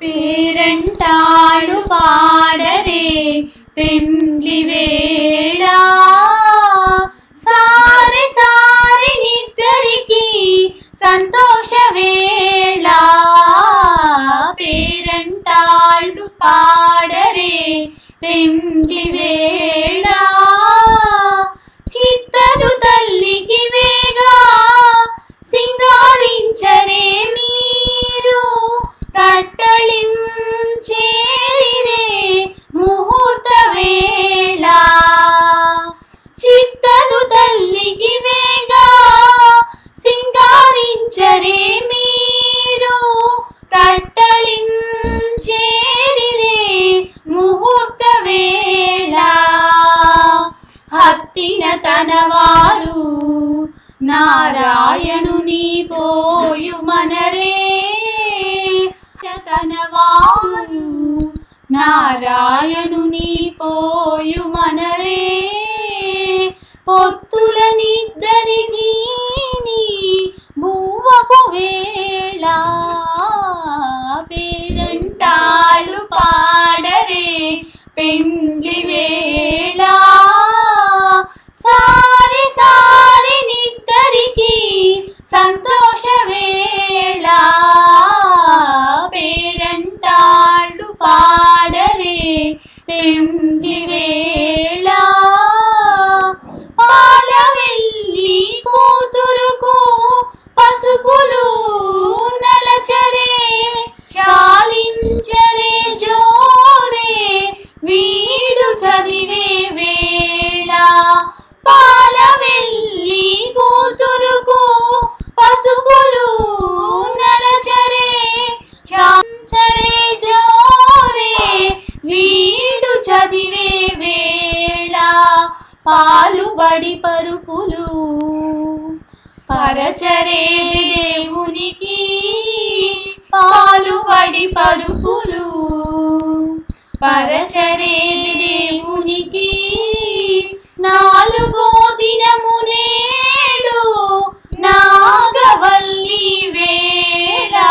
పేరంటాడు పాడరే పెండ్లి వేళ. సారి సారి నిద్దరికి సంతోష వేళ. పేరంటాడు పాడరే పెండ్లి వేళ. సింగారించరే మీరు తట్టళించేరిరే ముహూర్త వేళ. హత్తిన తనవారు నారాయణుని పోయు మనరే. తనవారు నారాయణుని పోయు మనరే. బువ్వకు వేళ పేరంటాళ్ళు పాడరే పెండ్లి వేళ పాలుబడి పరుపులు. పరచరే దేవునికి పాలుబడి పరుపులు. పరచరే దేవునికి నాలుగో దినము నేడు నాగవల్లి వేళ.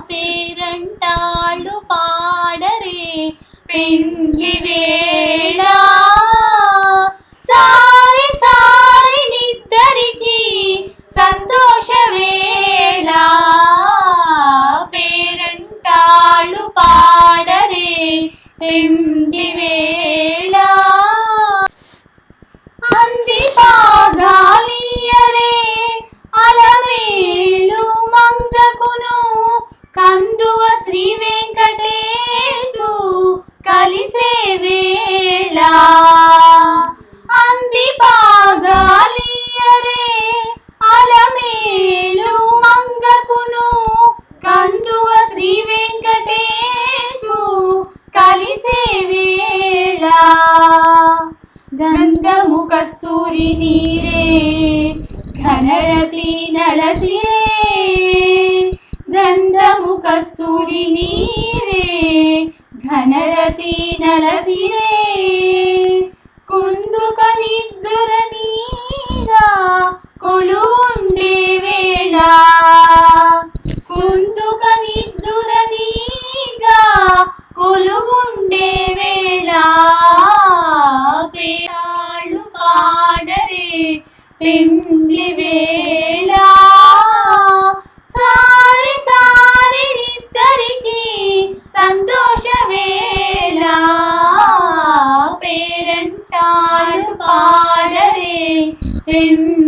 పేరంటాళ్ళు పాడరే. పెండ్లి వేళ పెండ్లి Casturi nire Ganaratina la sere Dandau casturi nire Ganaratina la sere Kunduka nid de పెండ్లి వేళ సారి సారి నిద్దరికి సంతోష వేళ పేరంటాళ్ళు పాడరే పెండ్లి వేళ